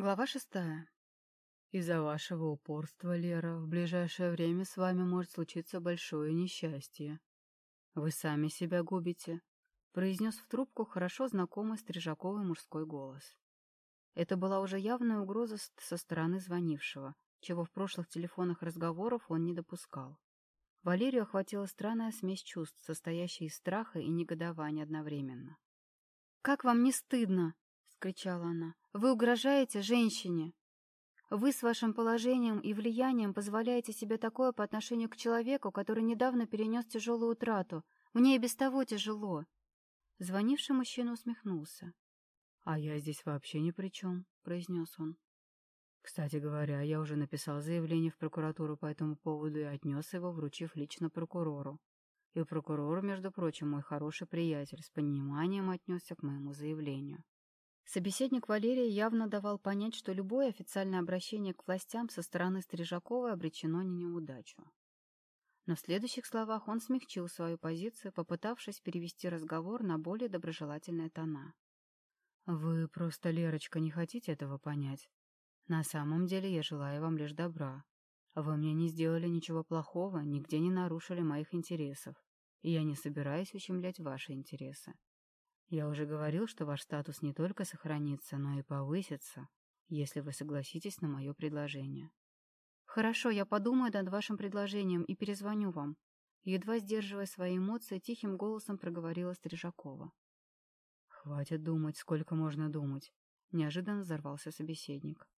Глава шестая. Из-за вашего упорства, Лера, в ближайшее время с вами может случиться большое несчастье. Вы сами себя губите, произнес в трубку хорошо знакомый стрижаковый мужской голос. Это была уже явная угроза со стороны звонившего, чего в прошлых телефонных разговорах он не допускал. Валерию охватила странная смесь чувств, состоящая из страха и негодования одновременно. «Как вам не стыдно?» — кричала она. «Вы угрожаете женщине! Вы с вашим положением и влиянием позволяете себе такое по отношению к человеку, который недавно перенес тяжелую утрату. Мне и без того тяжело!» Звонивший мужчина усмехнулся. «А я здесь вообще ни при чем», — произнес он. «Кстати говоря, я уже написал заявление в прокуратуру по этому поводу и отнес его, вручив лично прокурору. И прокурор, между прочим, мой хороший приятель, с пониманием отнесся к моему заявлению. Собеседник Валерия явно давал понять, что любое официальное обращение к властям со стороны Стрижаковой обречено на неудачу. Но в следующих словах он смягчил свою позицию, попытавшись перевести разговор на более доброжелательные тона. «Вы просто, Лерочка, не хотите этого понять. На самом деле я желаю вам лишь добра. Вы мне не сделали ничего плохого, нигде не нарушили моих интересов, и я не собираюсь ущемлять ваши интересы. Я уже говорил, что ваш статус не только сохранится, но и повысится, если вы согласитесь на мое предложение. Хорошо, я подумаю над вашим предложением и перезвоню вам. Едва сдерживая свои эмоции, тихим голосом проговорила Стрижакова. Хватит думать, сколько можно думать. Неожиданно взорвался собеседник.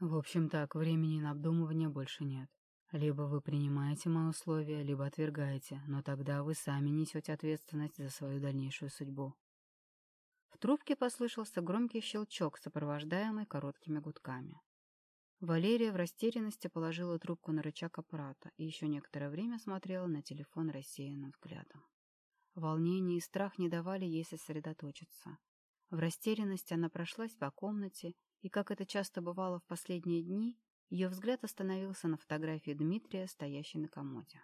В общем так, времени на обдумывание больше нет. Либо вы принимаете мои условия, либо отвергаете, но тогда вы сами несете ответственность за свою дальнейшую судьбу. В трубке послышался громкий щелчок, сопровождаемый короткими гудками. Валерия в растерянности положила трубку на рычаг аппарата и еще некоторое время смотрела на телефон рассеянным взглядом. Волнение и страх не давали ей сосредоточиться. В растерянности она прошлась по комнате, и, как это часто бывало в последние дни, ее взгляд остановился на фотографии Дмитрия, стоящей на комоде.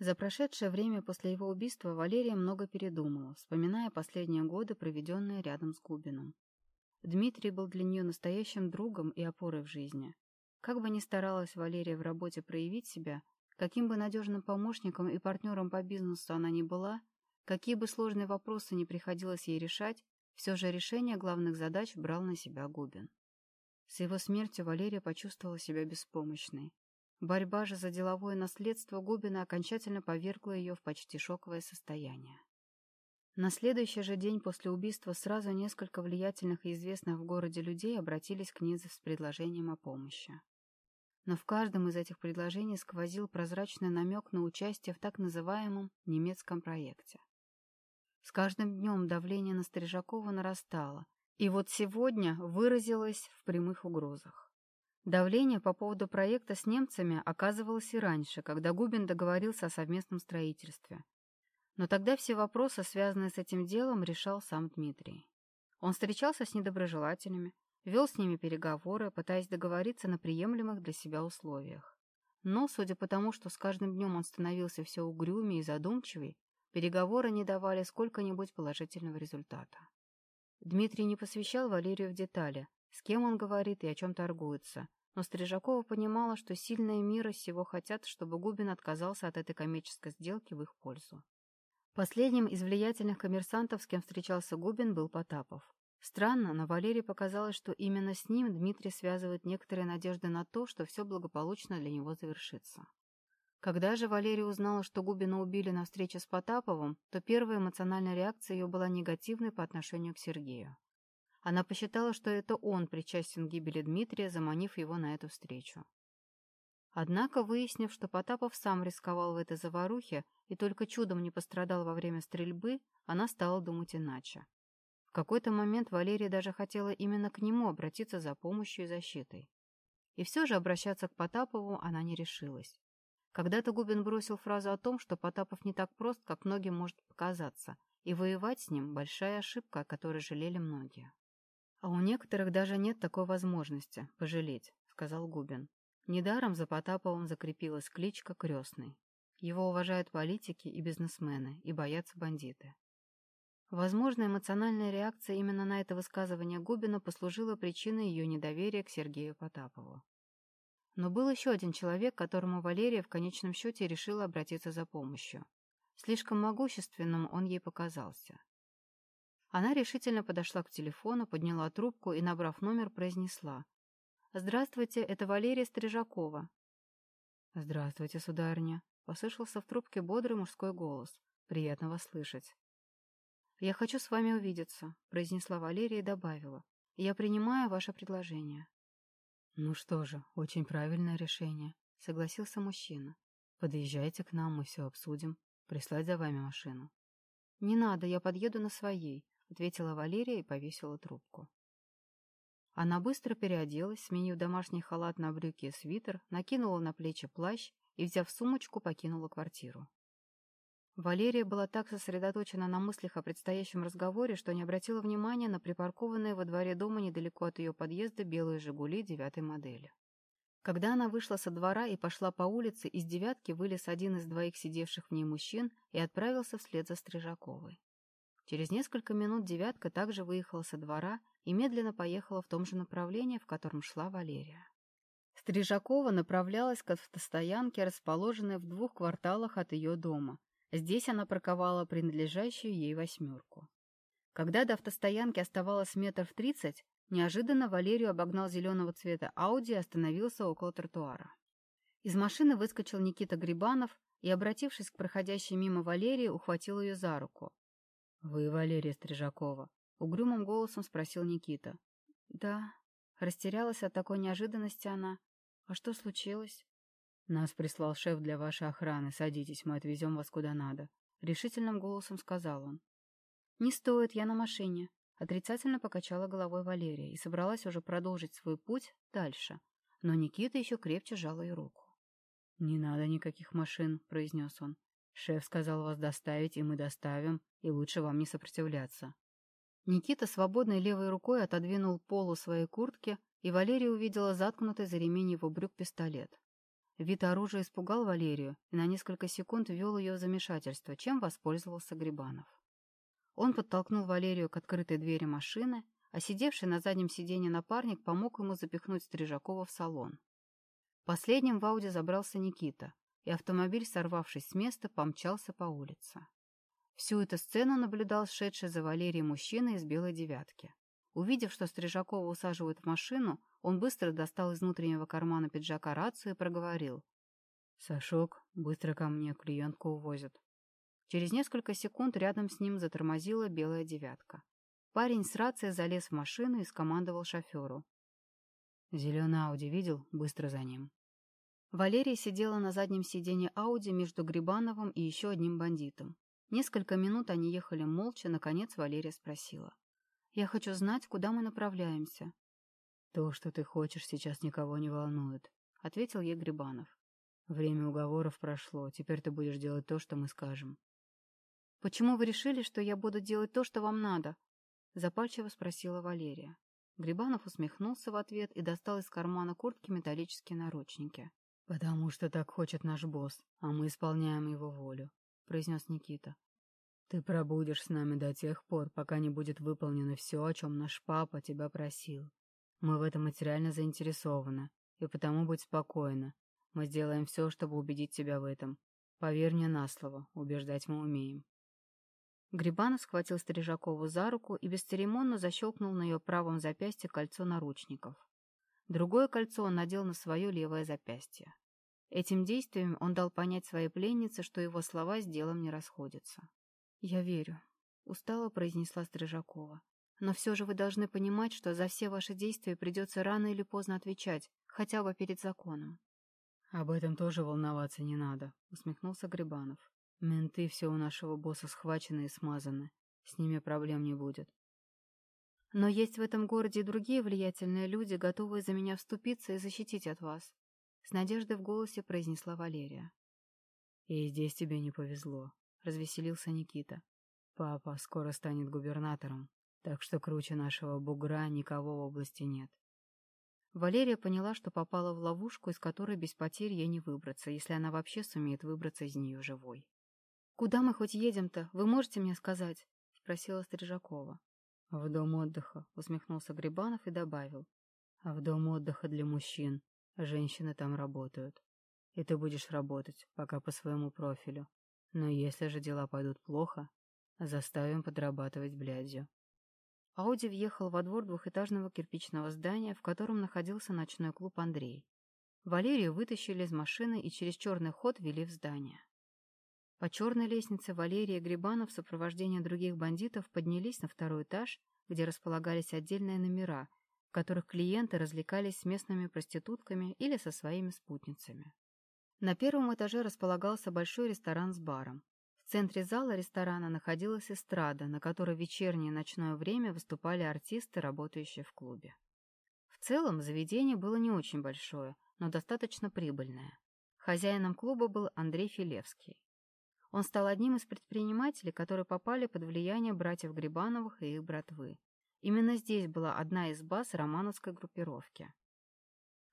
За прошедшее время после его убийства Валерия много передумала, вспоминая последние годы, проведенные рядом с Губиным. Дмитрий был для нее настоящим другом и опорой в жизни. Как бы ни старалась Валерия в работе проявить себя, каким бы надежным помощником и партнером по бизнесу она ни была, какие бы сложные вопросы не приходилось ей решать, все же решение главных задач брал на себя Губин. С его смертью Валерия почувствовала себя беспомощной. Борьба же за деловое наследство Губина окончательно повергла ее в почти шоковое состояние. На следующий же день после убийства сразу несколько влиятельных и известных в городе людей обратились к ней с предложением о помощи. Но в каждом из этих предложений сквозил прозрачный намек на участие в так называемом немецком проекте. С каждым днем давление на Стрижакова нарастало, и вот сегодня выразилось в прямых угрозах. Давление по поводу проекта с немцами оказывалось и раньше, когда Губин договорился о совместном строительстве. Но тогда все вопросы, связанные с этим делом, решал сам Дмитрий. Он встречался с недоброжелателями, вел с ними переговоры, пытаясь договориться на приемлемых для себя условиях. Но, судя по тому, что с каждым днем он становился все угрюмее и задумчивей, переговоры не давали сколько-нибудь положительного результата. Дмитрий не посвящал Валерию в детали, с кем он говорит и о чем торгуется, но Стрижакова понимала, что сильные мира сего хотят, чтобы Губин отказался от этой коммерческой сделки в их пользу. Последним из влиятельных коммерсантов, с кем встречался Губин, был Потапов. Странно, но Валерии показалось, что именно с ним Дмитрий связывает некоторые надежды на то, что все благополучно для него завершится. Когда же Валерия узнала, что Губина убили на встрече с Потаповым, то первая эмоциональная реакция ее была негативной по отношению к Сергею. Она посчитала, что это он причастен к гибели Дмитрия, заманив его на эту встречу. Однако, выяснив, что Потапов сам рисковал в этой заварухе и только чудом не пострадал во время стрельбы, она стала думать иначе. В какой-то момент Валерия даже хотела именно к нему обратиться за помощью и защитой. И все же обращаться к Потапову она не решилась. Когда-то Губин бросил фразу о том, что Потапов не так прост, как многим может показаться, и воевать с ним – большая ошибка, о которой жалели многие. «А у некоторых даже нет такой возможности пожалеть», – сказал Губин. Недаром за Потаповым закрепилась кличка «Крестный». Его уважают политики и бизнесмены, и боятся бандиты. Возможно, эмоциональная реакция именно на это высказывание Губина послужила причиной ее недоверия к Сергею Потапову. Но был еще один человек, которому Валерия в конечном счете решила обратиться за помощью. Слишком могущественным он ей показался. Она решительно подошла к телефону, подняла трубку и, набрав номер, произнесла. «Здравствуйте, это Валерия Стрижакова». «Здравствуйте, сударыня», — послышался в трубке бодрый мужской голос. «Приятно вас слышать». «Я хочу с вами увидеться», — произнесла Валерия и добавила. «Я принимаю ваше предложение». «Ну что же, очень правильное решение», — согласился мужчина. «Подъезжайте к нам, мы все обсудим. Прислать за вами машину». «Не надо, я подъеду на своей», — ответила Валерия и повесила трубку. Она быстро переоделась, сменив домашний халат на брюки и свитер, накинула на плечи плащ и, взяв сумочку, покинула квартиру. Валерия была так сосредоточена на мыслях о предстоящем разговоре, что не обратила внимания на припаркованные во дворе дома недалеко от ее подъезда белые «Жигули» девятой модели. Когда она вышла со двора и пошла по улице, из «девятки» вылез один из двоих сидевших в ней мужчин и отправился вслед за Стрижаковой. Через несколько минут «девятка» также выехала со двора и медленно поехала в том же направлении, в котором шла Валерия. Стрижакова направлялась к автостоянке, расположенной в двух кварталах от ее дома, Здесь она парковала принадлежащую ей восьмерку. Когда до автостоянки оставалось метров тридцать, неожиданно Валерию обогнал зеленого цвета Ауди и остановился около тротуара. Из машины выскочил Никита Грибанов и, обратившись к проходящей мимо Валерии, ухватил ее за руку. — Вы Валерия Стрижакова? — угрюмым голосом спросил Никита. — Да. Растерялась от такой неожиданности она. А что случилось? «Нас прислал шеф для вашей охраны. Садитесь, мы отвезем вас куда надо», — решительным голосом сказал он. «Не стоит, я на машине», — отрицательно покачала головой Валерия и собралась уже продолжить свой путь дальше. Но Никита еще крепче сжал ее руку. «Не надо никаких машин», — произнес он. «Шеф сказал вас доставить, и мы доставим, и лучше вам не сопротивляться». Никита свободной левой рукой отодвинул полу своей куртки, и Валерия увидела заткнутый за ремень его брюк пистолет. Вид оружия испугал Валерию и на несколько секунд ввел ее в замешательство, чем воспользовался Грибанов. Он подтолкнул Валерию к открытой двери машины, а сидевший на заднем сиденье напарник помог ему запихнуть Стрижакова в салон. Последним в Ауди забрался Никита, и автомобиль, сорвавшись с места, помчался по улице. Всю эту сцену наблюдал шедший за Валерией мужчина из белой девятки. Увидев, что Стрижакова усаживают в машину, он быстро достал из внутреннего кармана пиджака рацию и проговорил. «Сашок, быстро ко мне, клиентку увозят». Через несколько секунд рядом с ним затормозила белая девятка. Парень с рацией залез в машину и скомандовал шоферу. «Зеленый Ауди видел? Быстро за ним». Валерия сидела на заднем сиденье Ауди между Грибановым и еще одним бандитом. Несколько минут они ехали молча, наконец Валерия спросила. «Я хочу знать, куда мы направляемся». «То, что ты хочешь, сейчас никого не волнует», — ответил ей Грибанов. «Время уговоров прошло, теперь ты будешь делать то, что мы скажем». «Почему вы решили, что я буду делать то, что вам надо?» — запальчиво спросила Валерия. Грибанов усмехнулся в ответ и достал из кармана куртки металлические наручники. «Потому что так хочет наш босс, а мы исполняем его волю», — произнес Никита. «Ты пробудешь с нами до тех пор, пока не будет выполнено все, о чем наш папа тебя просил. Мы в этом материально заинтересованы, и потому будь спокойна. Мы сделаем все, чтобы убедить тебя в этом. Поверь мне на слово, убеждать мы умеем. Грибанов схватил Стрижакову за руку и бесцеремонно защелкнул на ее правом запястье кольцо наручников. Другое кольцо он надел на свое левое запястье. Этим действием он дал понять своей пленнице, что его слова с делом не расходятся. «Я верю», — устало произнесла Стрижакова. Но все же вы должны понимать, что за все ваши действия придется рано или поздно отвечать, хотя бы перед законом. — Об этом тоже волноваться не надо, — усмехнулся Грибанов. — Менты все у нашего босса схвачены и смазаны. С ними проблем не будет. Но есть в этом городе и другие влиятельные люди, готовые за меня вступиться и защитить от вас. С надеждой в голосе произнесла Валерия. И здесь тебе не повезло, развеселился Никита. Папа скоро станет губернатором, так что круче нашего бугра никого в области нет. Валерия поняла, что попала в ловушку, из которой без потерь ей не выбраться, если она вообще сумеет выбраться из нее живой. «Куда мы хоть едем-то? Вы можете мне сказать?» — спросила Стрижакова. «В дом отдыха», — усмехнулся Грибанов и добавил. «А в дом отдыха для мужчин. Женщины там работают. И ты будешь работать, пока по своему профилю. Но если же дела пойдут плохо, заставим подрабатывать блядью». Ауди въехал во двор двухэтажного кирпичного здания, в котором находился ночной клуб «Андрей». Валерию вытащили из машины и через черный ход вели в здание. По черной лестнице Валерия и Грибанов в сопровождении других бандитов поднялись на второй этаж, где располагались отдельные номера, в которых клиенты развлекались с местными проститутками или со своими спутницами. На первом этаже располагался большой ресторан с баром. В центре зала ресторана находилась эстрада, на которой в вечернее и ночное время выступали артисты, работающие в клубе. В целом заведение было не очень большое, но достаточно прибыльное. Хозяином клуба был Андрей Филевский. Он стал одним из предпринимателей, которые попали под влияние братьев Грибановых и их братвы. Именно здесь была одна из баз романовской группировки.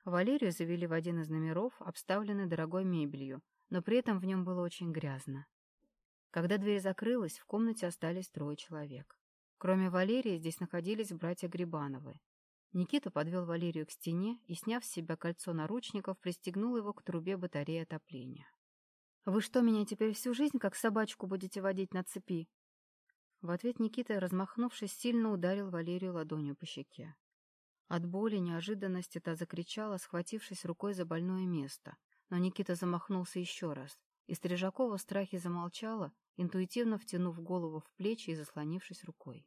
Валерию завели в один из номеров, обставленный дорогой мебелью, но при этом в нем было очень грязно. Когда дверь закрылась, в комнате остались трое человек. Кроме Валерии здесь находились братья Грибановы. Никита подвел Валерию к стене и, сняв с себя кольцо наручников, пристегнул его к трубе батареи отопления. «Вы что, меня теперь всю жизнь как собачку будете водить на цепи?» В ответ Никита, размахнувшись, сильно ударил Валерию ладонью по щеке. От боли, неожиданности та закричала, схватившись рукой за больное место. Но Никита замахнулся еще раз, и Стрижакова в страхе замолчала, интуитивно втянув голову в плечи и заслонившись рукой.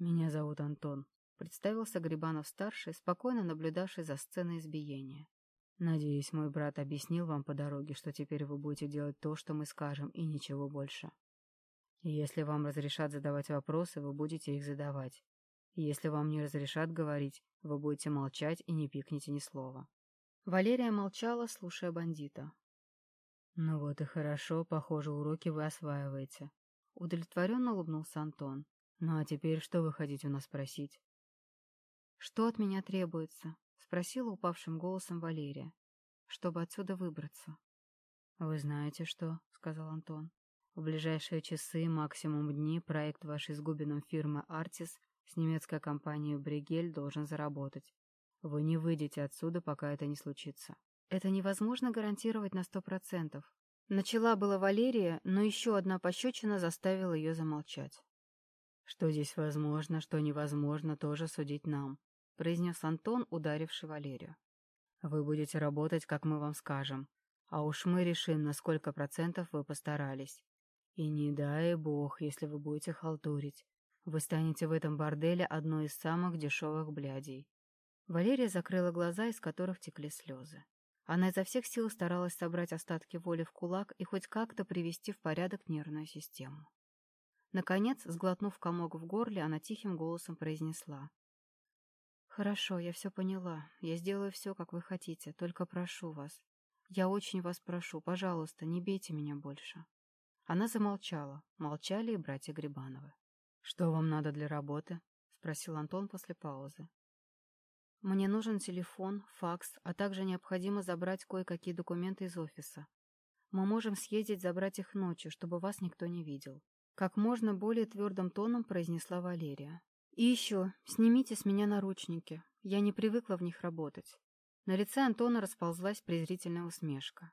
«Меня зовут Антон», — представился Грибанов-старший, спокойно наблюдавший за сценой избиения. Надеюсь, мой брат объяснил вам по дороге, что теперь вы будете делать то, что мы скажем, и ничего больше. если вам разрешат задавать вопросы, вы будете их задавать. Если вам не разрешат говорить, вы будете молчать и не пикните ни слова. Валерия молчала, слушая бандита. «Ну вот и хорошо, похоже, уроки вы осваиваете». Удовлетворенно улыбнулся Антон. «Ну а теперь что вы хотите у нас спросить?» «Что от меня требуется?» Спросила упавшим голосом Валерия, чтобы отсюда выбраться. «Вы знаете что?» — сказал Антон. «В ближайшие часы, максимум дни, проект вашей с Губином фирмы «Артис» с немецкой компанией «Бригель» должен заработать. Вы не выйдете отсюда, пока это не случится. Это невозможно гарантировать на сто процентов. Начала была Валерия, но еще одна пощечина заставила ее замолчать. Что здесь возможно, что невозможно, тоже судить нам. — произнес Антон, ударивший Валерию. «Вы будете работать, как мы вам скажем, а уж мы решим, на сколько процентов вы постарались. И не дай бог, если вы будете халтурить. Вы станете в этом борделе одной из самых дешевых блядей». Валерия закрыла глаза, из которых текли слезы. Она изо всех сил старалась собрать остатки воли в кулак и хоть как-то привести в порядок нервную систему. Наконец, сглотнув комок в горле, она тихим голосом произнесла. «Хорошо, я все поняла. Я сделаю все, как вы хотите. Только прошу вас. Я очень вас прошу, пожалуйста, не бейте меня больше». Она замолчала. Молчали и братья Грибановы. «Что вам надо для работы?» — спросил Антон после паузы. «Мне нужен телефон, факс, а также необходимо забрать кое-какие документы из офиса. Мы можем съездить забрать их ночью, чтобы вас никто не видел». Как можно более твердым тоном произнесла Валерия. И еще, снимите с меня наручники. Я не привыкла в них работать. На лице Антона расползлась презрительная усмешка.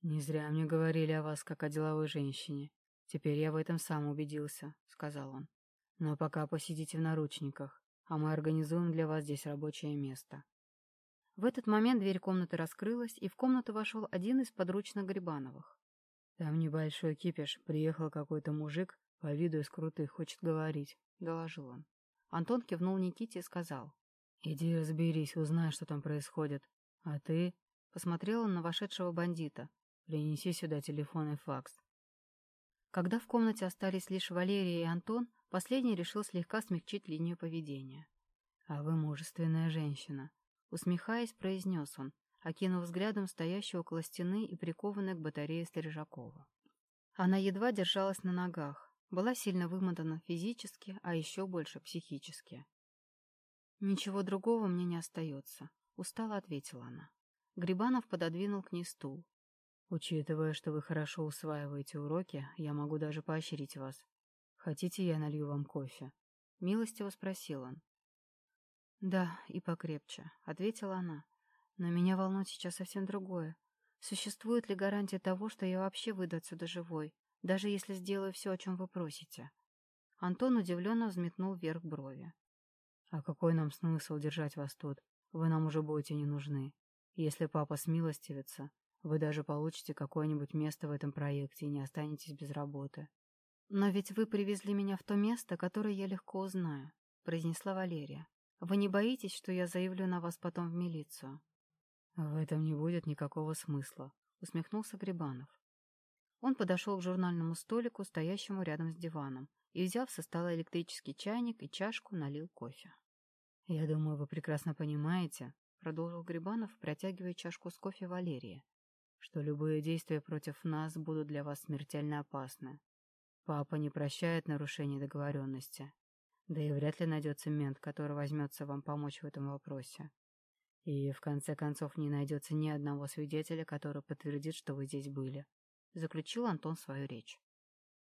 «Не зря мне говорили о вас, как о деловой женщине. Теперь я в этом сам убедился», — сказал он. «Но пока посидите в наручниках, а мы организуем для вас здесь рабочее место». В этот момент дверь комнаты раскрылась, и в комнату вошел один из подручных Грибановых. «Там небольшой кипиш. Приехал какой-то мужик, по виду из крутых, хочет говорить», — доложил он. Антон кивнул Никите и сказал. «Иди разберись, узнай, что там происходит. А ты...» — посмотрел он на вошедшего бандита. «Принеси сюда телефон и факс». Когда в комнате остались лишь Валерия и Антон, последний решил слегка смягчить линию поведения. «А вы мужественная женщина», — усмехаясь, произнес он, окинув взглядом стоящую около стены и прикованной к батарее Стрижакова. Она едва держалась на ногах, была сильно вымотана физически, а еще больше психически. «Ничего другого мне не остается», — устало ответила она. Грибанов пододвинул к ней стул. «Учитывая, что вы хорошо усваиваете уроки, я могу даже поощрить вас. «Хотите, я налью вам кофе?» — милостиво спросил он. «Да, и покрепче», — ответила она. «Но меня волнует сейчас совсем другое. Существует ли гарантия того, что я вообще выйду отсюда живой, даже если сделаю все, о чем вы просите?» Антон удивленно взметнул вверх брови. «А какой нам смысл держать вас тут? Вы нам уже будете не нужны. Если папа смилостивится, вы даже получите какое-нибудь место в этом проекте и не останетесь без работы». «Но ведь вы привезли меня в то место, которое я легко узнаю», — произнесла Валерия. «Вы не боитесь, что я заявлю на вас потом в милицию?» «В этом не будет никакого смысла», — усмехнулся Грибанов. Он подошел к журнальному столику, стоящему рядом с диваном, и, взяв со стола электрический чайник и чашку, налил кофе. «Я думаю, вы прекрасно понимаете», — продолжил Грибанов, протягивая чашку с кофе Валерии, «что любые действия против нас будут для вас смертельно опасны. Папа не прощает нарушений договоренности, да и вряд ли найдется мент, который возьмется вам помочь в этом вопросе. И, в конце концов, не найдется ни одного свидетеля, который подтвердит, что вы здесь были», — заключил Антон свою речь.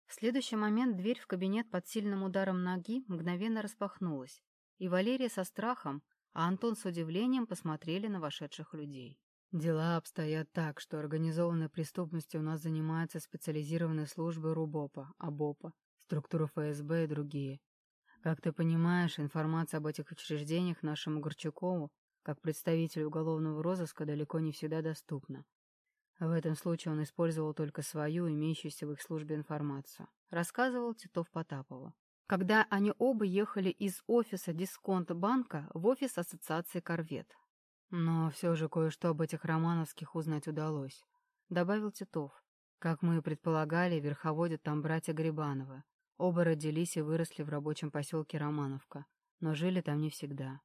В следующий момент дверь в кабинет под сильным ударом ноги мгновенно распахнулась, и Валерия со страхом, а Антон с удивлением посмотрели на вошедших людей. «Дела обстоят так, что организованной преступностью у нас занимаются специализированные службы РУБОПа, АБОПа, структура ФСБ и другие. Как ты понимаешь, информация об этих учреждениях нашему Горчакову, как представителю уголовного розыска, далеко не всегда доступна. В этом случае он использовал только свою, имеющуюся в их службе информацию, рассказывал Титов Потапову. Когда они оба ехали из офиса дисконт-банка в офис ассоциации «Корвет». Но все же кое-что об этих романовских узнать удалось, добавил Титов. Как мы и предполагали, верховодят там братья Грибановы. Оба родились и выросли в рабочем поселке Романовка, но жили там не всегда.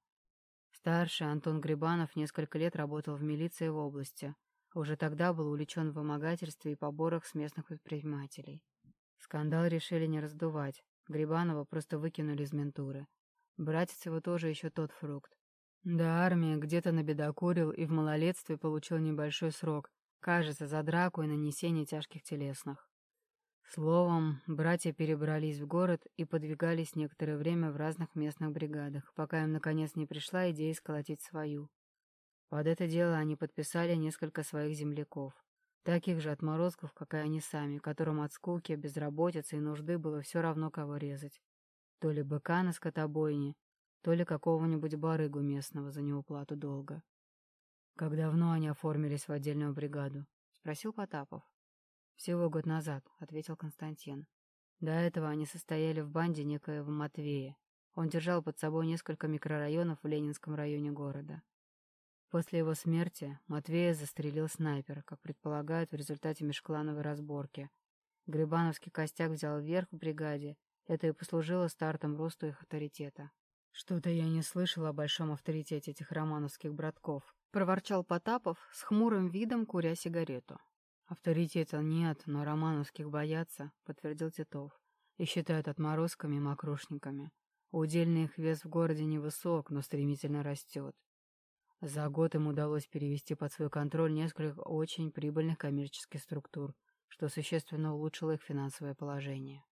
Старший Антон Грибанов несколько лет работал в милиции в области, уже тогда был увлечен в вымогательстве и поборах с местных предпринимателей. Скандал решили не раздувать. Грибанова просто выкинули из ментуры. Братец его тоже еще тот фрукт. Да, армия где-то набедокурил и в малолетстве получил небольшой срок, кажется, за драку и нанесение тяжких телесных. Словом, братья перебрались в город и подвигались некоторое время в разных местных бригадах, пока им наконец не пришла идея сколотить свою. Под это дело они подписали несколько своих земляков. Таких же отморозков, как и они сами, которым от скуки, безработицы и нужды было все равно кого резать. То ли быка на скотобойне, то ли какого-нибудь барыгу местного за неуплату долга. «Как давно они оформились в отдельную бригаду?» — спросил Потапов. «Всего год назад», — ответил Константин. До этого они состояли в банде некоего Матвея. Он держал под собой несколько микрорайонов в Ленинском районе города. После его смерти Матвея застрелил снайпер, как предполагают в результате межклановой разборки. Грибановский костяк взял верх в бригаде, это и послужило стартом росту их авторитета. «Что-то я не слышал о большом авторитете этих романовских братков», — проворчал Потапов с хмурым видом, куря сигарету. «Авторитета нет, но романовских боятся», — подтвердил Титов, «и считают отморозками и мокрушниками. Удельный их вес в городе невысок, но стремительно растет. За год им удалось перевести под свой контроль несколько очень прибыльных коммерческих структур, что существенно улучшило их финансовое положение.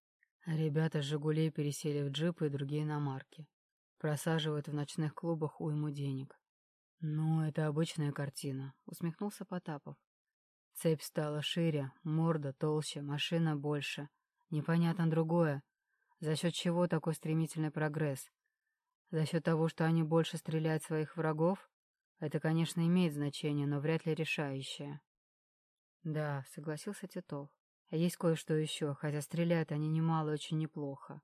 Ребята с «Жигулей» пересели в джипы и другие иномарки. Просаживают в ночных клубах уйму денег. «Ну, это обычная картина», — усмехнулся Потапов. Цепь стала шире, морда толще, машина больше. Непонятно другое. За счет чего такой стремительный прогресс? За счет того, что они больше стреляют своих врагов? Это, конечно, имеет значение, но вряд ли решающее. Да, согласился Титов. А есть кое-что еще, хотя стреляют они немало очень неплохо.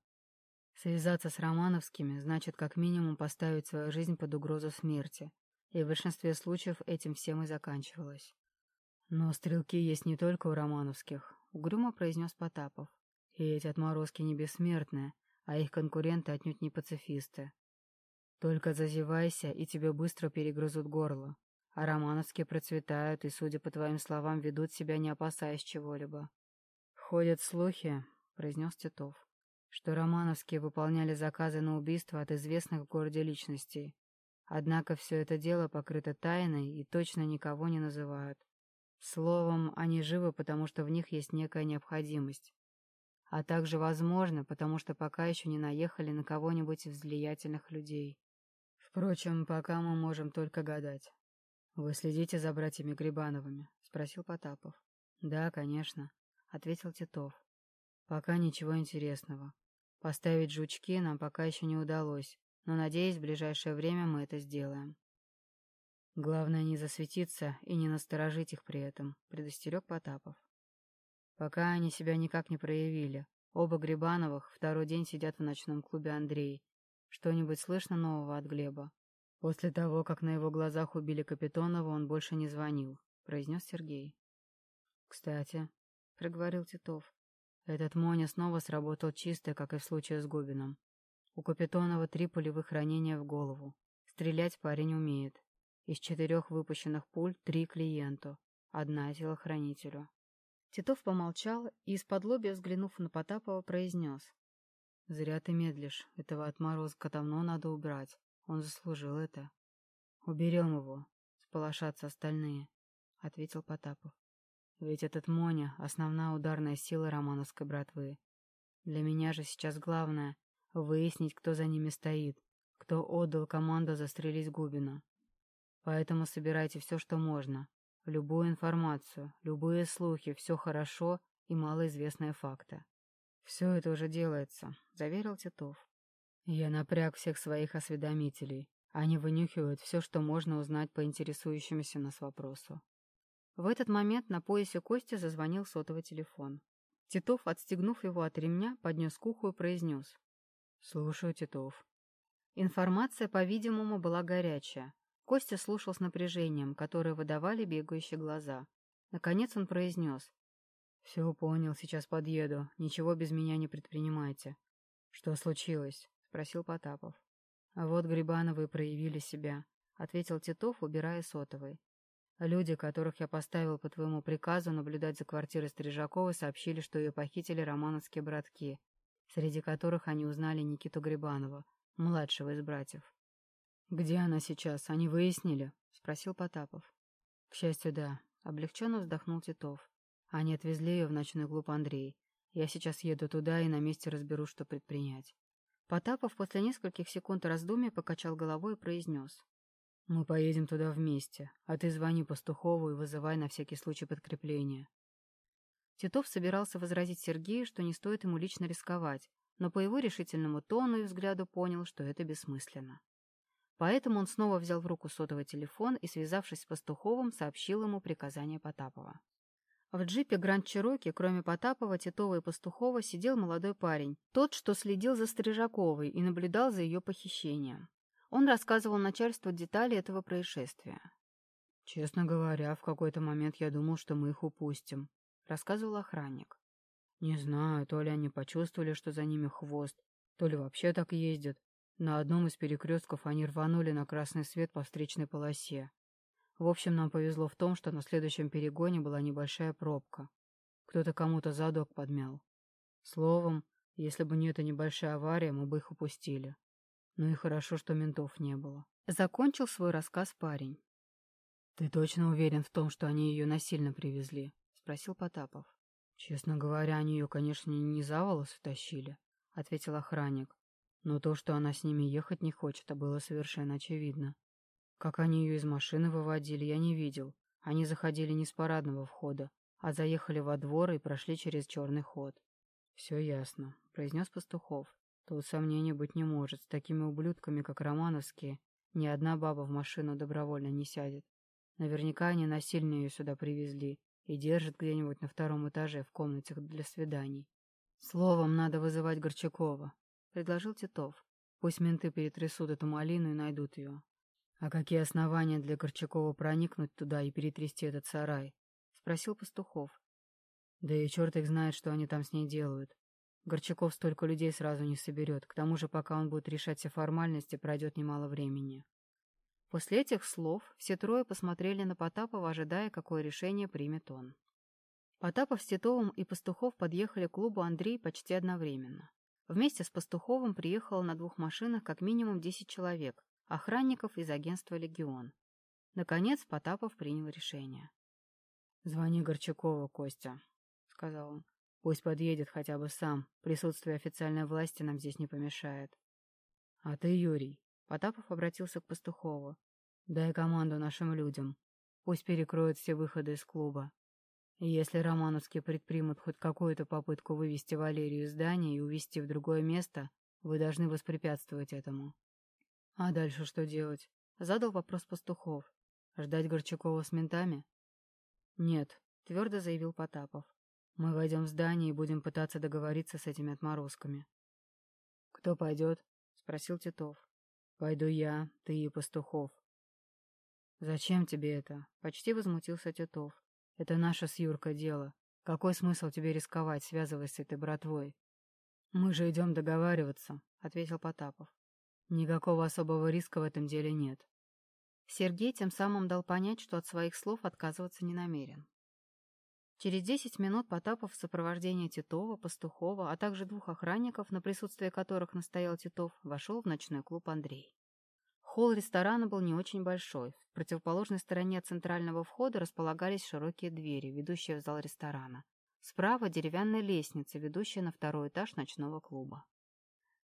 Связаться с Романовскими значит как минимум поставить свою жизнь под угрозу смерти, и в большинстве случаев этим всем и заканчивалось. Но стрелки есть не только у Романовских, угрюмо произнес Потапов. И эти отморозки не бессмертные, а их конкуренты отнюдь не пацифисты. Только зазевайся, и тебе быстро перегрызут горло. А романовские процветают и, судя по твоим словам, ведут себя, не опасаясь чего-либо. «Ходят слухи», — произнес Титов, «что романовские выполняли заказы на убийство от известных в городе личностей. Однако все это дело покрыто тайной и точно никого не называют. Словом, они живы, потому что в них есть некая необходимость. а также возможно, потому что пока еще не наехали на кого-нибудь из влиятельных людей. Впрочем, пока мы можем только гадать. «Вы следите за братьями Грибановыми?» — спросил Потапов. «Да, конечно», — ответил Титов. «Пока ничего интересного. Поставить жучки нам пока еще не удалось, но, надеюсь, в ближайшее время мы это сделаем». «Главное не засветиться и не насторожить их при этом», — предостерег Потапов. Пока они себя никак не проявили. Оба Грибановых второй день сидят в ночном клубе Андрей. Что-нибудь слышно нового от Глеба? После того, как на его глазах убили Капитонова, он больше не звонил, произнес Сергей. Кстати, проговорил Титов, этот Моня снова сработал чисто, как и в случае с Губином. У Капитонова три пулевых ранения в голову. Стрелять парень умеет. Из четырех выпущенных пуль три клиенту, одна телохранителю. Титов помолчал и, из-под лобья взглянув на Потапова, произнес. «Зря ты медлишь. Этого отморозка давно надо убрать. Он заслужил это». «Уберем его. Сполошатся остальные», — ответил Потапов. «Ведь этот Моня — основная ударная сила романовской братвы. Для меня же сейчас главное — выяснить, кто за ними стоит, кто отдал команду застрелить Губина. Поэтому собирайте все, что можно, Любую информацию, любые слухи, все хорошо и малоизвестные факты. «Все это уже делается», — заверил Титов. «Я напряг всех своих осведомителей. Они вынюхивают все, что можно узнать по интересующемуся нас вопросу». В этот момент на поясе Кости зазвонил сотовый телефон. Титов, отстегнув его от ремня, поднес к уху и произнес. «Слушаю, Титов». Информация, по-видимому, была горячая, Костя слушал с напряжением, которое выдавали бегающие глаза. Наконец он произнес. «Все понял, сейчас подъеду. Ничего без меня не предпринимайте». «Что случилось?» — спросил Потапов. «А вот Грибановы проявили себя», — ответил Титов, убирая сотовый. «Люди, которых я поставил по твоему приказу наблюдать за квартирой Стрижаковой, сообщили, что ее похитили романовские братки, среди которых они узнали Никиту Грибанова, младшего из братьев. «Где она сейчас? Они выяснили?» — спросил Потапов. «К счастью, да». Облегченно вздохнул Титов. Они отвезли ее в ночной клуб Андрей. Я сейчас еду туда и на месте разберу, что предпринять. Потапов после нескольких секунд раздумья покачал головой и произнес. «Мы поедем туда вместе, а ты звони Пастухову и вызывай на всякий случай подкрепление». Титов собирался возразить Сергею, что не стоит ему лично рисковать, но по его решительному тону и взгляду понял, что это бессмысленно. Поэтому он снова взял в руку сотовый телефон и, связавшись с Пастуховым, сообщил ему приказание Потапова. В джипе Гранд Чироки, кроме Потапова, Титова и Пастухова, сидел молодой парень, тот, что следил за Стрижаковой и наблюдал за ее похищением. Он рассказывал начальству детали этого происшествия. «Честно говоря, в какой-то момент я думал, что мы их упустим», — рассказывал охранник. «Не знаю, то ли они почувствовали, что за ними хвост, то ли вообще так ездят, на одном из перекрестков они рванули на красный свет по встречной полосе. В общем, нам повезло в том, что на следующем перегоне была небольшая пробка. Кто-то кому-то задок подмял. Словом, если бы не эта небольшая авария, мы бы их упустили. Ну и хорошо, что ментов не было. Закончил свой рассказ парень. «Ты точно уверен в том, что они ее насильно привезли?» — спросил Потапов. «Честно говоря, они ее, конечно, не за волосы тащили», — ответил охранник. Но то, что она с ними ехать не хочет, а было совершенно очевидно. Как они ее из машины выводили, я не видел. Они заходили не с парадного входа, а заехали во двор и прошли через черный ход. «Все ясно», — произнес Пастухов. «Тут сомнений быть не может. С такими ублюдками, как Романовские, ни одна баба в машину добровольно не сядет. Наверняка они насильно ее сюда привезли и держат где-нибудь на втором этаже в комнатах для свиданий. Словом, надо вызывать Горчакова предложил Титов. Пусть менты перетрясут эту малину и найдут ее. А какие основания для Корчакова проникнуть туда и перетрясти этот сарай? Спросил Пастухов. Да и черт их знает, что они там с ней делают. Горчаков столько людей сразу не соберет. К тому же, пока он будет решать все формальности, пройдет немало времени. После этих слов все трое посмотрели на Потапова, ожидая, какое решение примет он. Потапов с Титовым и Пастухов подъехали к клубу Андрей почти одновременно. Вместе с Пастуховым приехало на двух машинах как минимум 10 человек, охранников из агентства «Легион». Наконец Потапов принял решение. «Звони Горчакову, Костя», — сказал он. Пусть подъедет хотя бы сам. Присутствие официальной власти нам здесь не помешает. А ты, Юрий, Потапов обратился к Пастухову. Дай команду нашим людям. Пусть перекроют все выходы из клуба. Если Романовские предпримут хоть какую-то попытку вывести Валерию из здания и увезти в другое место, вы должны воспрепятствовать этому. А дальше что делать? Задал вопрос Пастухов. Ждать Горчакова с ментами? Нет, твердо заявил Потапов. Мы войдем в здание и будем пытаться договориться с этими отморозками. Кто пойдет? Спросил Титов. Пойду я, ты и Пастухов. Зачем тебе это? Почти возмутился Титов. Это наше с Юркой дело. Какой смысл тебе рисковать, связываясь с этой братвой? Мы же идем договариваться, ответил Потапов. Никакого особого риска в этом деле нет. Сергей тем самым дал понять, что от своих слов отказываться не намерен. Через десять минут Потапов в сопровождении Титова, Пастухова, а также двух охранников, на присутствие которых настоял Титов, вошел в ночной клуб Андрей. Холл ресторана был не очень большой. В противоположной стороне от центрального входа располагались широкие двери, ведущие в зал ресторана. Справа деревянная лестница, ведущая на второй этаж ночного клуба.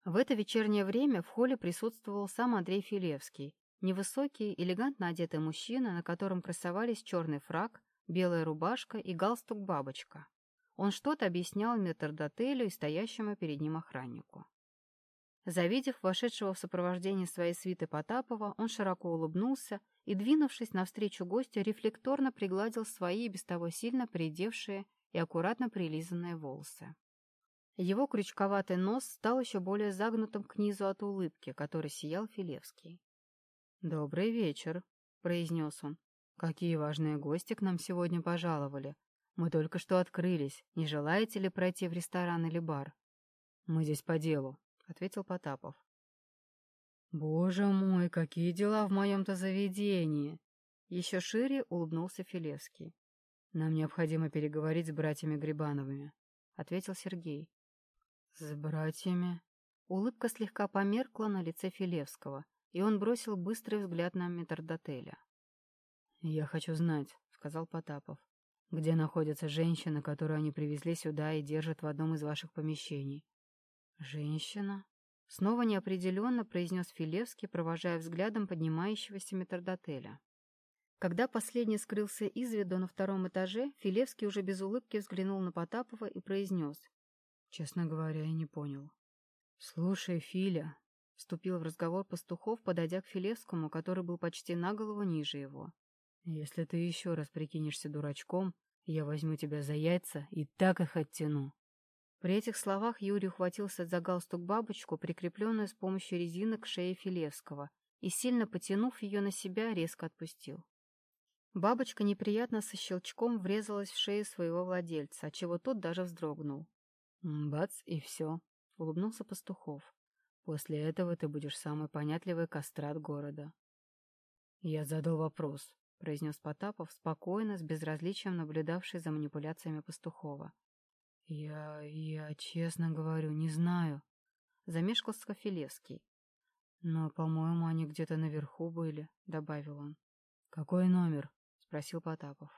В это вечернее время в холле присутствовал сам Андрей Филевский, невысокий, элегантно одетый мужчина, на котором красовались черный фраг, белая рубашка и галстук-бабочка. Он что-то объяснял метрдотелю и стоящему перед ним охраннику. Завидев вошедшего в сопровождении своей свиты Потапова, он широко улыбнулся и, двинувшись навстречу гостю, рефлекторно пригладил свои без того сильно придевшие и аккуратно прилизанные волосы. Его крючковатый нос стал еще более загнутым к низу от улыбки, которой сиял Филевский. «Добрый вечер», — произнес он. «Какие важные гости к нам сегодня пожаловали. Мы только что открылись. Не желаете ли пройти в ресторан или бар?» «Мы здесь по делу», — ответил Потапов. «Боже мой, какие дела в моем-то заведении!» Еще шире улыбнулся Филевский. «Нам необходимо переговорить с братьями Грибановыми», — ответил Сергей. «С братьями?» Улыбка слегка померкла на лице Филевского, и он бросил быстрый взгляд на метрдотеля. «Я хочу знать», — сказал Потапов, — «где находится женщина, которую они привезли сюда и держат в одном из ваших помещений». «Женщина?» — снова неопределенно произнес Филевский, провожая взглядом поднимающегося метрдотеля. Когда последний скрылся из виду на втором этаже, Филевский уже без улыбки взглянул на Потапова и произнес. Честно говоря, я не понял. «Слушай, Филя», — вступил в разговор Пастухов, подойдя к Филевскому, который был почти на голову ниже его. «Если ты еще раз прикинешься дурачком, я возьму тебя за яйца и так их оттяну». При этих словах Юрий ухватился за галстук бабочку, прикрепленную с помощью резинок к шее Филевского, и, сильно потянув ее на себя, резко отпустил. Бабочка неприятно со щелчком врезалась в шею своего владельца, отчего тот даже вздрогнул. «Бац, и все», — улыбнулся Пастухов. «После этого ты будешь самый понятливый кастрат города». «Я задал вопрос», — произнес Потапов, спокойно, с безразличием наблюдавший за манипуляциями Пастухова. «Я... я, честно говорю, не знаю», — замешкался Скофилевский. «Но, по-моему, они где-то наверху были», — добавил он. «Какой номер?» — спросил Потапов.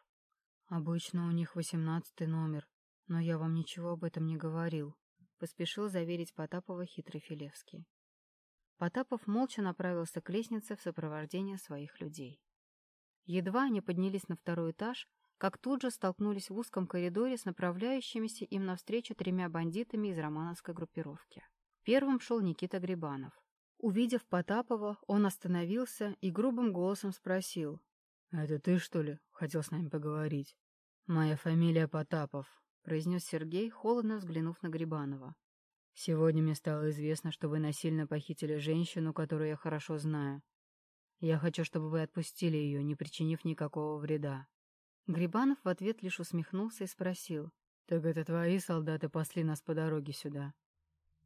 «Обычно у них восемнадцатый номер», но я вам ничего об этом не говорил, поспешил заверить Потапова хитрый Филевский. Потапов молча направился к лестнице в сопровождении своих людей. Едва они поднялись на второй этаж, как тут же столкнулись в узком коридоре с направляющимися им навстречу тремя бандитами из романовской группировки. Первым шел Никита Грибанов. Увидев Потапова, он остановился и грубым голосом спросил. «Это ты, что ли, хотел с нами поговорить? Моя фамилия Потапов, — произнес Сергей, холодно взглянув на Грибанова. «Сегодня мне стало известно, что вы насильно похитили женщину, которую я хорошо знаю. Я хочу, чтобы вы отпустили ее, не причинив никакого вреда». Грибанов в ответ лишь усмехнулся и спросил. «Так это твои солдаты пасли нас по дороге сюда?»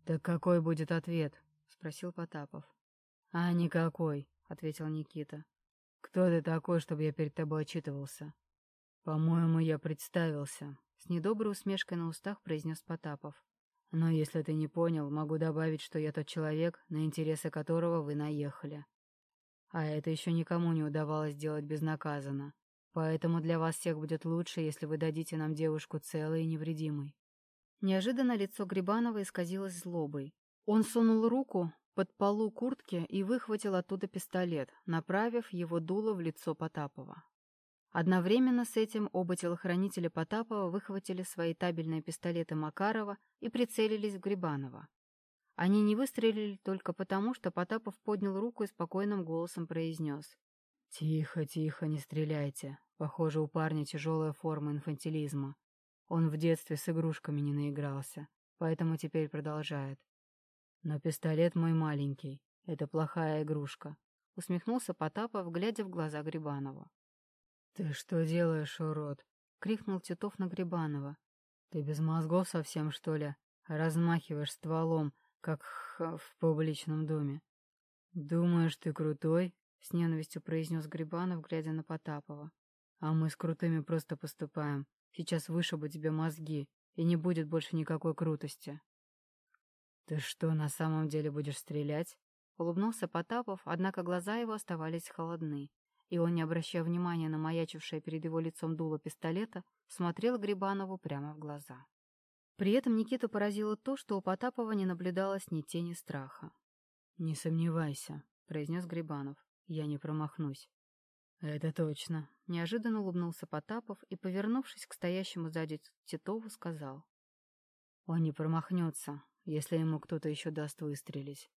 «Так какой будет ответ?» — спросил Потапов. «А никакой», — ответил Никита. «Кто ты такой, чтобы я перед тобой отчитывался?» «По-моему, я представился. С недоброй усмешкой на устах произнес Потапов. «Но если ты не понял, могу добавить, что я тот человек, на интересы которого вы наехали. А это еще никому не удавалось сделать безнаказанно. Поэтому для вас всех будет лучше, если вы дадите нам девушку целой и невредимой». Неожиданно лицо Грибанова исказилось злобой. Он сунул руку под полу куртки и выхватил оттуда пистолет, направив его дуло в лицо Потапова. Одновременно с этим оба телохранителя Потапова выхватили свои табельные пистолеты Макарова и прицелились в Грибанова. Они не выстрелили только потому, что Потапов поднял руку и спокойным голосом произнес. «Тихо, тихо, не стреляйте. Похоже, у парня тяжелая форма инфантилизма. Он в детстве с игрушками не наигрался, поэтому теперь продолжает. Но пистолет мой маленький. Это плохая игрушка», — усмехнулся Потапов, глядя в глаза Грибанова. «Ты что делаешь, урод?» — крикнул Титов на Грибанова. «Ты без мозгов совсем, что ли? Размахиваешь стволом, как в публичном доме». «Думаешь, ты крутой?» — с ненавистью произнес Грибанов, глядя на Потапова. «А мы с крутыми просто поступаем. Сейчас вышибу тебе мозги, и не будет больше никакой крутости». «Ты что, на самом деле будешь стрелять?» — улыбнулся Потапов, однако глаза его оставались холодны и он, не обращая внимания на маячившее перед его лицом дуло пистолета, смотрел Грибанову прямо в глаза. При этом Никиту поразило то, что у Потапова не наблюдалось ни тени страха. «Не сомневайся», — произнес Грибанов, — «я не промахнусь». «Это точно», — неожиданно улыбнулся Потапов и, повернувшись к стоящему сзади Титову, сказал. «Он не промахнется, если ему кто-то еще даст выстрелить».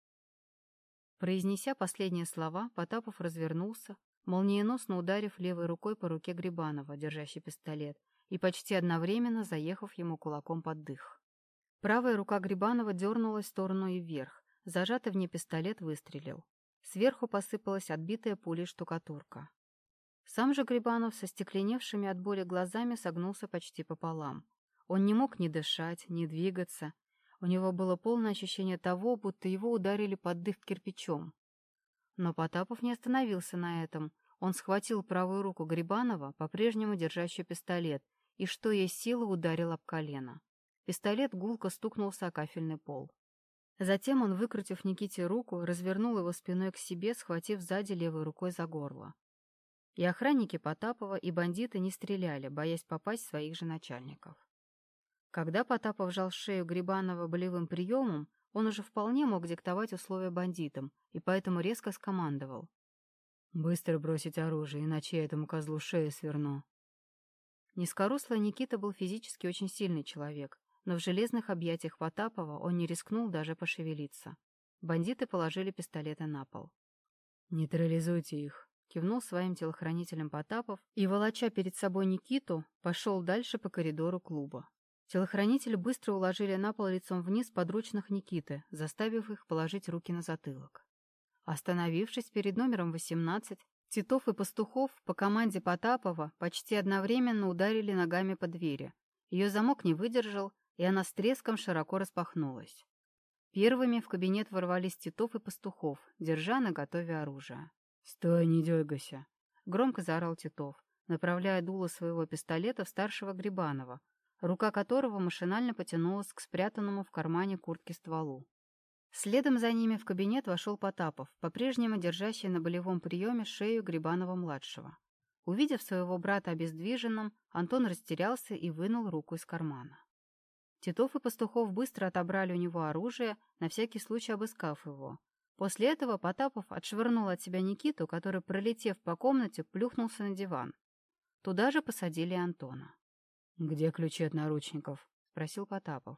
Произнеся последние слова, Потапов развернулся, молниеносно ударив левой рукой по руке Грибанова, держащий пистолет, и почти одновременно заехав ему кулаком под дых. Правая рука Грибанова дернулась в сторону и вверх, зажатый в ней пистолет выстрелил. Сверху посыпалась отбитая пулей штукатурка. Сам же Грибанов со стекленевшими от боли глазами согнулся почти пополам. Он не мог ни дышать, ни двигаться. У него было полное ощущение того, будто его ударили под дых кирпичом. Но Потапов не остановился на этом. Он схватил правую руку Грибанова, по-прежнему держащую пистолет, и что есть силы ударил об колено. Пистолет гулко стукнулся о кафельный пол. Затем он, выкрутив Никите руку, развернул его спиной к себе, схватив сзади левой рукой за горло. И охранники Потапова, и бандиты не стреляли, боясь попасть своих же начальников. Когда Потапов жал шею Грибанова болевым приемом, он уже вполне мог диктовать условия бандитам, и поэтому резко скомандовал. «Быстро бросить оружие, иначе я этому козлу шею сверну». Низкорослый Никита был физически очень сильный человек, но в железных объятиях Потапова он не рискнул даже пошевелиться. Бандиты положили пистолеты на пол. «Нейтрализуйте их», — кивнул своим телохранителем Потапов и, волоча перед собой Никиту, пошел дальше по коридору клуба. Телохранители быстро уложили на пол лицом вниз подручных Никиты, заставив их положить руки на затылок. Остановившись перед номером 18, Титов и Пастухов по команде Потапова почти одновременно ударили ногами по двери. Ее замок не выдержал, и она с треском широко распахнулась. Первыми в кабинет ворвались Титов и Пастухов, держа на готове оружие. «Стой, не дергайся!» — громко заорал Титов, направляя дуло своего пистолета в старшего Грибанова, рука которого машинально потянулась к спрятанному в кармане куртки стволу. Следом за ними в кабинет вошел Потапов, по-прежнему держащий на болевом приеме шею Грибанова-младшего. Увидев своего брата обездвиженным, Антон растерялся и вынул руку из кармана. Титов и Пастухов быстро отобрали у него оружие, на всякий случай обыскав его. После этого Потапов отшвырнул от себя Никиту, который, пролетев по комнате, плюхнулся на диван. Туда же посадили Антона. «Где ключи от наручников?» — спросил Потапов.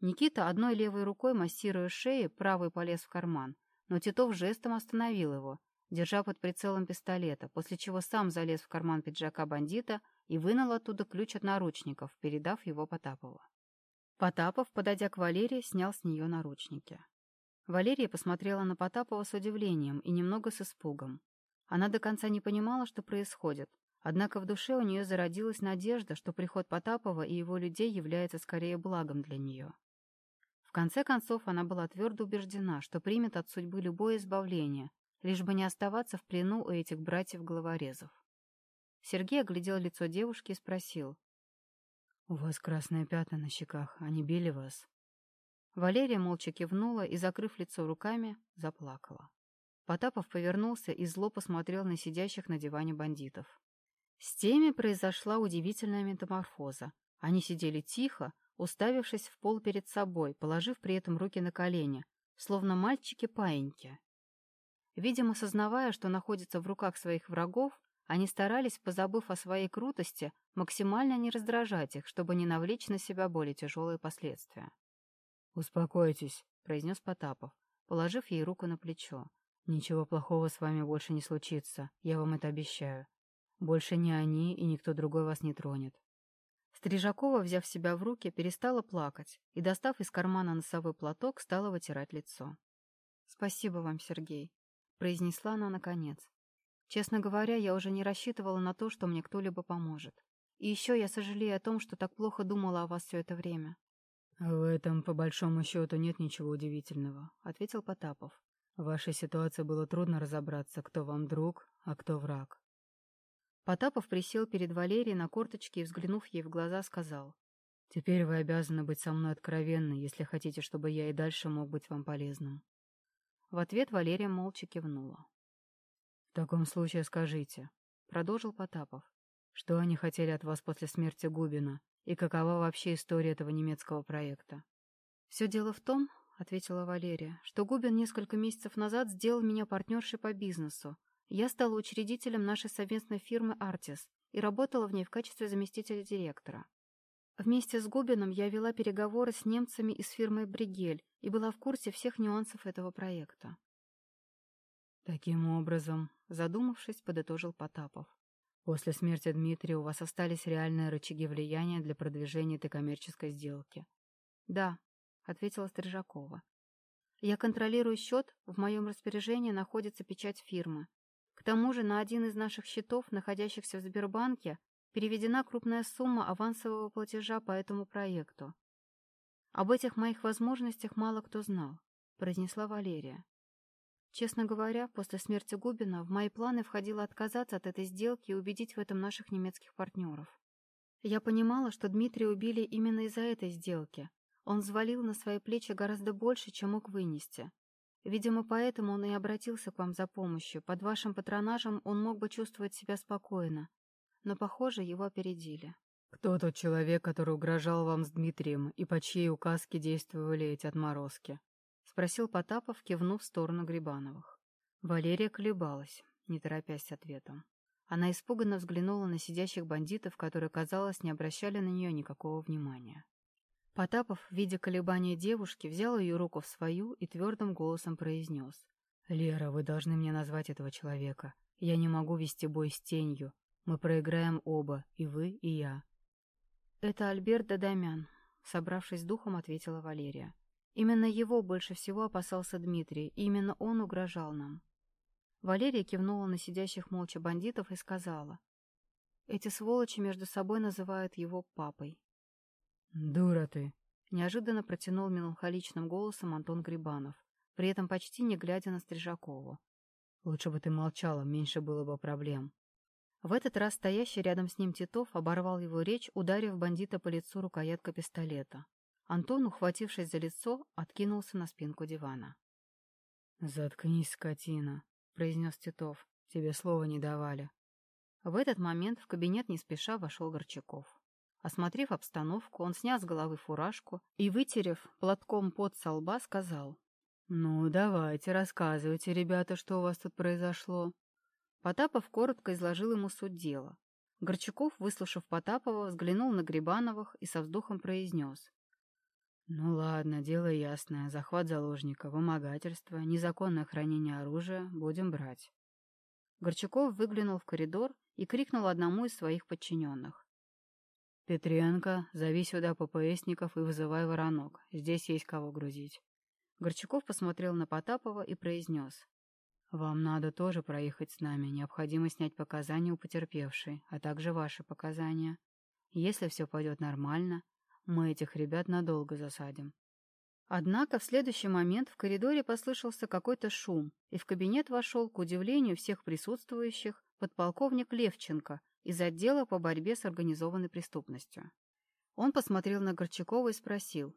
Никита одной левой рукой, массируя шею, правой полез в карман, но Титов жестом остановил его, держа под прицелом пистолета, после чего сам залез в карман пиджака бандита и вынул оттуда ключ от наручников, передав его Потапову. Потапов, подойдя к Валерии, снял с нее наручники. Валерия посмотрела на Потапова с удивлением и немного с испугом. Она до конца не понимала, что происходит, Однако в душе у нее зародилась надежда, что приход Потапова и его людей является скорее благом для нее. В конце концов, она была твердо убеждена, что примет от судьбы любое избавление, лишь бы не оставаться в плену у этих братьев-головорезов. Сергей оглядел лицо девушки и спросил. «У вас красные пятна на щеках, они били вас?» Валерия молча кивнула и, закрыв лицо руками, заплакала. Потапов повернулся и зло посмотрел на сидящих на диване бандитов. С теми произошла удивительная метаморфоза. Они сидели тихо, уставившись в пол перед собой, положив при этом руки на колени, словно мальчики-паиньки. Видимо, сознавая, что находится в руках своих врагов, они старались, позабыв о своей крутости, максимально не раздражать их, чтобы не навлечь на себя более тяжелые последствия. «Успокойтесь», — произнес Потапов, положив ей руку на плечо. «Ничего плохого с вами больше не случится, я вам это обещаю. Больше ни они и никто другой вас не тронет». Стрижакова, взяв себя в руки, перестала плакать и, достав из кармана носовой платок, стала вытирать лицо. «Спасибо вам, Сергей», — произнесла она наконец. «Честно говоря, я уже не рассчитывала на то, что мне кто-либо поможет. И еще я сожалею о том, что так плохо думала о вас все это время». «В этом, по большому счету, нет ничего удивительного», — ответил Потапов. «В вашей ситуации было трудно разобраться, кто вам друг, а кто враг. Потапов присел перед Валерией на корточки и, взглянув ей в глаза, сказал. «Теперь вы обязаны быть со мной откровенны, если хотите, чтобы я и дальше мог быть вам полезным». В ответ Валерия молча кивнула. «В таком случае скажите», — продолжил Потапов, «что они хотели от вас после смерти Губина, и какова вообще история этого немецкого проекта?» «Все дело в том, — ответила Валерия, — что Губин несколько месяцев назад сделал меня партнершей по бизнесу, я стала учредителем нашей совместной фирмы «Артис» и работала в ней в качестве заместителя директора. Вместе с Губином я вела переговоры с немцами из фирмы «Бригель» и была в курсе всех нюансов этого проекта. Таким образом, задумавшись, подытожил Потапов. После смерти Дмитрия у вас остались реальные рычаги влияния для продвижения этой коммерческой сделки. Да, ответила Стрижакова. Я контролирую счет, в моем распоряжении находится печать фирмы. К тому же на один из наших счетов, находящихся в Сбербанке, переведена крупная сумма авансового платежа по этому проекту. Об этих моих возможностях мало кто знал, произнесла Валерия. Честно говоря, после смерти Губина в мои планы входило отказаться от этой сделки и убедить в этом наших немецких партнеров. Я понимала, что Дмитрия убили именно из-за этой сделки. Он взвалил на свои плечи гораздо больше, чем мог вынести. Видимо, поэтому он и обратился к вам за помощью. Под вашим патронажем он мог бы чувствовать себя спокойно. Но, похоже, его опередили. Кто тот человек, который угрожал вам с Дмитрием, и по чьей указке действовали эти отморозки? Спросил Потапов, кивнув в сторону Грибановых. Валерия колебалась, не торопясь с ответом. Она испуганно взглянула на сидящих бандитов, которые, казалось, не обращали на нее никакого внимания. Потапов, видя колебания девушки, взял ее руку в свою и твердым голосом произнес. «Лера, вы должны мне назвать этого человека. Я не могу вести бой с тенью. Мы проиграем оба, и вы, и я». «Это Альберт Дадамян», — собравшись с духом, ответила Валерия. «Именно его больше всего опасался Дмитрий, и именно он угрожал нам». Валерия кивнула на сидящих молча бандитов и сказала. «Эти сволочи между собой называют его папой». «Дура ты!» — неожиданно протянул меланхоличным голосом Антон Грибанов, при этом почти не глядя на Стрижакову. «Лучше бы ты молчала, меньше было бы проблем». В этот раз стоящий рядом с ним Титов оборвал его речь, ударив бандита по лицу рукояткой пистолета. Антон, ухватившись за лицо, откинулся на спинку дивана. «Заткнись, скотина», — произнес Титов. «Тебе слова не давали». В этот момент в кабинет не спеша вошел Горчаков. Осмотрев обстановку, он снял с головы фуражку и, вытерев платком под со лба, сказал. «Ну, давайте, рассказывайте, ребята, что у вас тут произошло». Потапов коротко изложил ему суть дела. Горчаков, выслушав Потапова, взглянул на Грибановых и со вздохом произнес. «Ну ладно, дело ясное. Захват заложника, вымогательство, незаконное хранение оружия будем брать». Горчаков выглянул в коридор и крикнул одному из своих подчиненных. «Петренко, зови сюда ППСников и вызывай воронок. Здесь есть кого грузить». Горчаков посмотрел на Потапова и произнес. «Вам надо тоже проехать с нами. Необходимо снять показания у потерпевшей, а также ваши показания. Если все пойдет нормально, мы этих ребят надолго засадим». Однако в следующий момент в коридоре послышался какой-то шум, и в кабинет вошел, к удивлению всех присутствующих, подполковник Левченко из отдела по борьбе с организованной преступностью. Он посмотрел на Горчакова и спросил.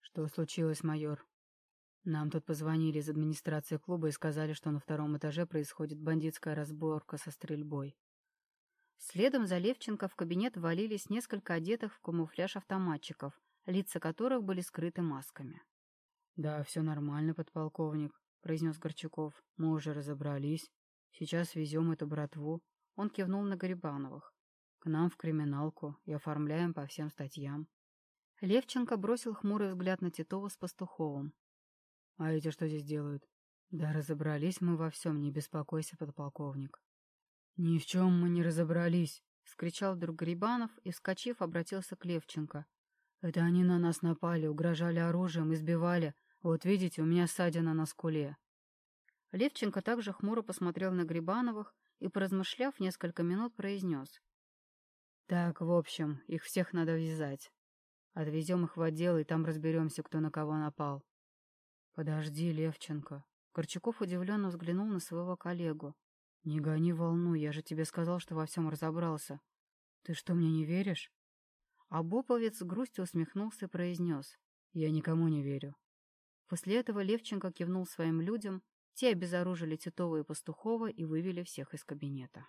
«Что случилось, майор?» «Нам тут позвонили из администрации клуба и сказали, что на втором этаже происходит бандитская разборка со стрельбой». Следом за Левченко в кабинет ввалились несколько одетых в камуфляж автоматчиков, лица которых были скрыты масками. «Да, все нормально, подполковник», — произнес Горчаков. «Мы уже разобрались. Сейчас везем эту братву». Он кивнул на Грибановых. «К нам в криминалку и оформляем по всем статьям». Левченко бросил хмурый взгляд на Титова с Пастуховым. «А эти что здесь делают?» «Да разобрались мы во всем, не беспокойся, подполковник». «Ни в чем мы не разобрались», — скричал вдруг Грибанов и, вскочив, обратился к Левченко. «Это они на нас напали, угрожали оружием, избивали. Вот видите, у меня ссадина на скуле». Левченко также хмуро посмотрел на Грибановых и, поразмышляв несколько минут, произнес. «Так, в общем, их всех надо вязать. Отвезем их в отдел, и там разберемся, кто на кого напал». «Подожди, Левченко». Корчаков удивленно взглянул на своего коллегу. «Не гони волну, я же тебе сказал, что во всем разобрался. Ты что, мне не веришь?» А Боповец с грустью усмехнулся и произнес. «Я никому не верю». После этого Левченко кивнул своим людям, те обезоружили Титова и Пастухова и вывели всех из кабинета.